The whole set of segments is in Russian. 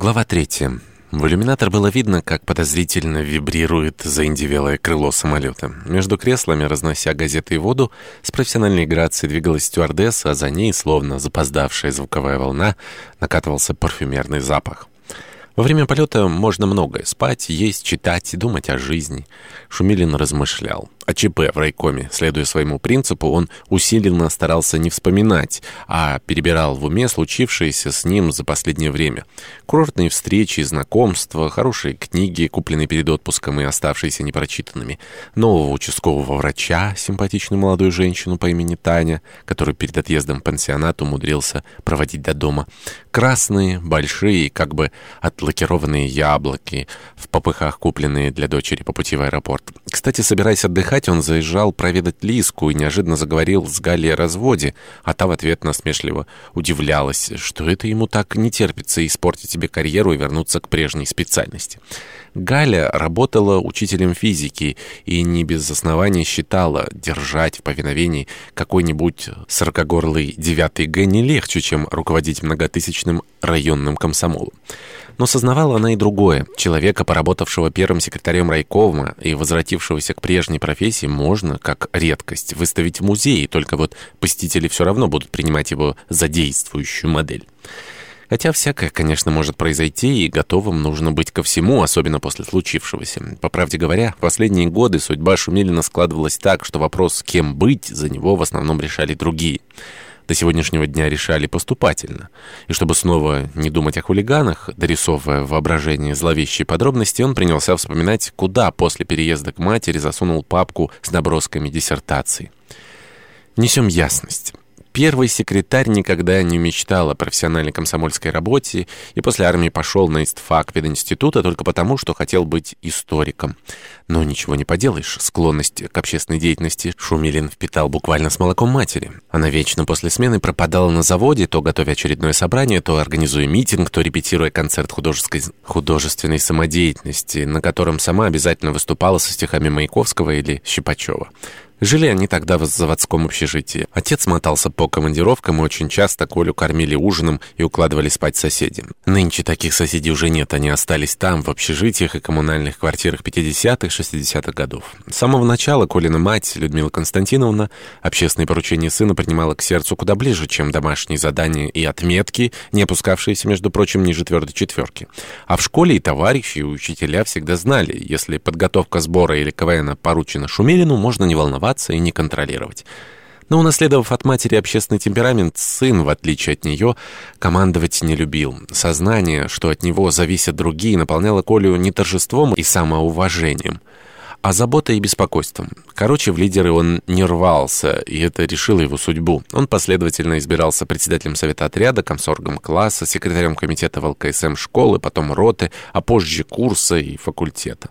Глава третья. В иллюминатор было видно, как подозрительно вибрирует заиндивелое крыло самолета. Между креслами, разнося газеты и воду, с профессиональной грацией двигалась стюардесса, а за ней, словно запоздавшая звуковая волна, накатывался парфюмерный запах. Во время полета можно многое — спать, есть, читать, думать о жизни. Шумилин размышлял. О ЧП в райкоме. Следуя своему принципу, он усиленно старался не вспоминать, а перебирал в уме случившееся с ним за последнее время. Курортные встречи, знакомства, хорошие книги, купленные перед отпуском и оставшиеся непрочитанными. Нового участкового врача, симпатичную молодую женщину по имени Таня, которую перед отъездом в пансионат умудрился проводить до дома. Красные, большие, как бы отлакированные яблоки, в попыхах купленные для дочери по пути в аэропорт. Кстати, собираясь отдыхать, отдыхать, он заезжал проведать Лиску и неожиданно заговорил с Галей о разводе, а та в ответ насмешливо удивлялась, что это ему так не терпится испортить себе карьеру и вернуться к прежней специальности. Галя работала учителем физики и не без основания считала, держать в повиновении какой-нибудь сорокогорлый девятый Г не легче, чем руководить многотысячным районным комсомолом. Но сознавала она и другое. Человека, поработавшего первым секретарем райкома и возвратившегося к прежней профессии, можно, как редкость, выставить в музее, только вот посетители все равно будут принимать его за действующую модель. Хотя всякое, конечно, может произойти, и готовым нужно быть ко всему, особенно после случившегося. По правде говоря, в последние годы судьба Шумилина складывалась так, что вопрос «кем быть» за него в основном решали другие – до сегодняшнего дня решали поступательно. И чтобы снова не думать о хулиганах, дорисовывая в воображении зловещие подробности, он принялся вспоминать, куда после переезда к матери засунул папку с набросками диссертации. Несем ясность. Первый секретарь никогда не мечтал о профессиональной комсомольской работе и после армии пошел на истфак пединститута только потому, что хотел быть историком. Но ничего не поделаешь, склонность к общественной деятельности Шумилин впитал буквально с молоком матери. Она вечно после смены пропадала на заводе, то готовя очередное собрание, то организуя митинг, то репетируя концерт художеской, художественной самодеятельности, на котором сама обязательно выступала со стихами Маяковского или Щипачева. Жили они тогда в заводском общежитии. Отец мотался по командировкам, и очень часто Колю кормили ужином и укладывали спать соседи. Нынче таких соседей уже нет, они остались там, в общежитиях и коммунальных квартирах 50-х, 60-х годов. С самого начала Колина мать, Людмила Константиновна, общественные поручения сына принимала к сердцу куда ближе, чем домашние задания и отметки, не опускавшиеся, между прочим, ниже твердой четверки. А в школе и товарищи, и учителя всегда знали, если подготовка сбора или КВН поручена Шумилину, можно не волноваться, волноваться и не контролировать. Но унаследовав от матери общественный темперамент, сын, в отличие от нее, командовать не любил. Сознание, что от него зависят другие, наполняло Колю не торжеством и самоуважением – а заботой и беспокойством. Короче, в лидеры он не рвался, и это решило его судьбу. Он последовательно избирался председателем совета отряда, комсоргом класса, секретарем комитета в школы, потом роты, а позже курса и факультета.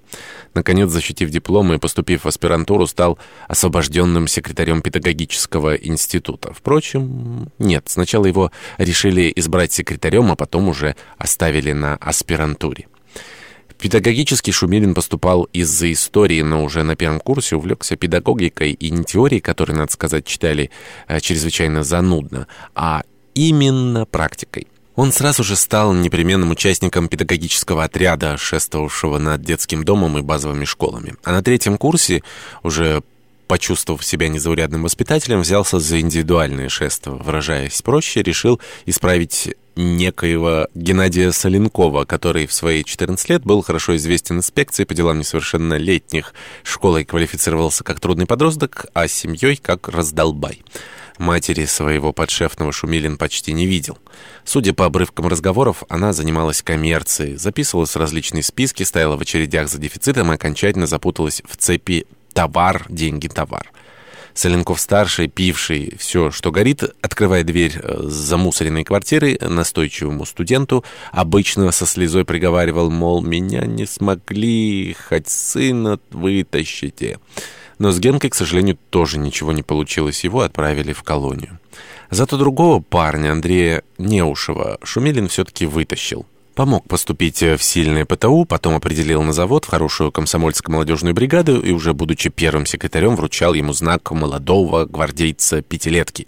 Наконец, защитив диплом и поступив в аспирантуру, стал освобожденным секретарем педагогического института. Впрочем, нет, сначала его решили избрать секретарем, а потом уже оставили на аспирантуре. Педагогический Шумилин поступал из-за истории, но уже на первом курсе увлекся педагогикой и не теорией, которые, надо сказать, читали э, чрезвычайно занудно, а именно практикой. Он сразу же стал непременным участником педагогического отряда, шествовавшего над детским домом и базовыми школами. А на третьем курсе, уже почувствовав себя незаурядным воспитателем, взялся за индивидуальное шество. Выражаясь проще, решил исправить некоего Геннадия Соленкова, который в свои 14 лет был хорошо известен инспекции по делам несовершеннолетних, школой квалифицировался как трудный подросток, а семьей как раздолбай. Матери своего подшефного Шумилин почти не видел. Судя по обрывкам разговоров, она занималась коммерцией, записывалась в различные списки, стояла в очередях за дефицитом и окончательно запуталась в цепи «товар, деньги, товар». Соленков-старший, пивший все, что горит, открывая дверь э, замусоренной квартиры настойчивому студенту, обычно со слезой приговаривал, мол, меня не смогли, хоть сына вытащите. Но с Генкой, к сожалению, тоже ничего не получилось, его отправили в колонию. Зато другого парня, Андрея Неушева, Шумилин все-таки вытащил. Помог поступить в сильное ПТУ, потом определил на завод в хорошую комсомольско-молодежную бригаду и уже будучи первым секретарем вручал ему знак молодого гвардейца пятилетки.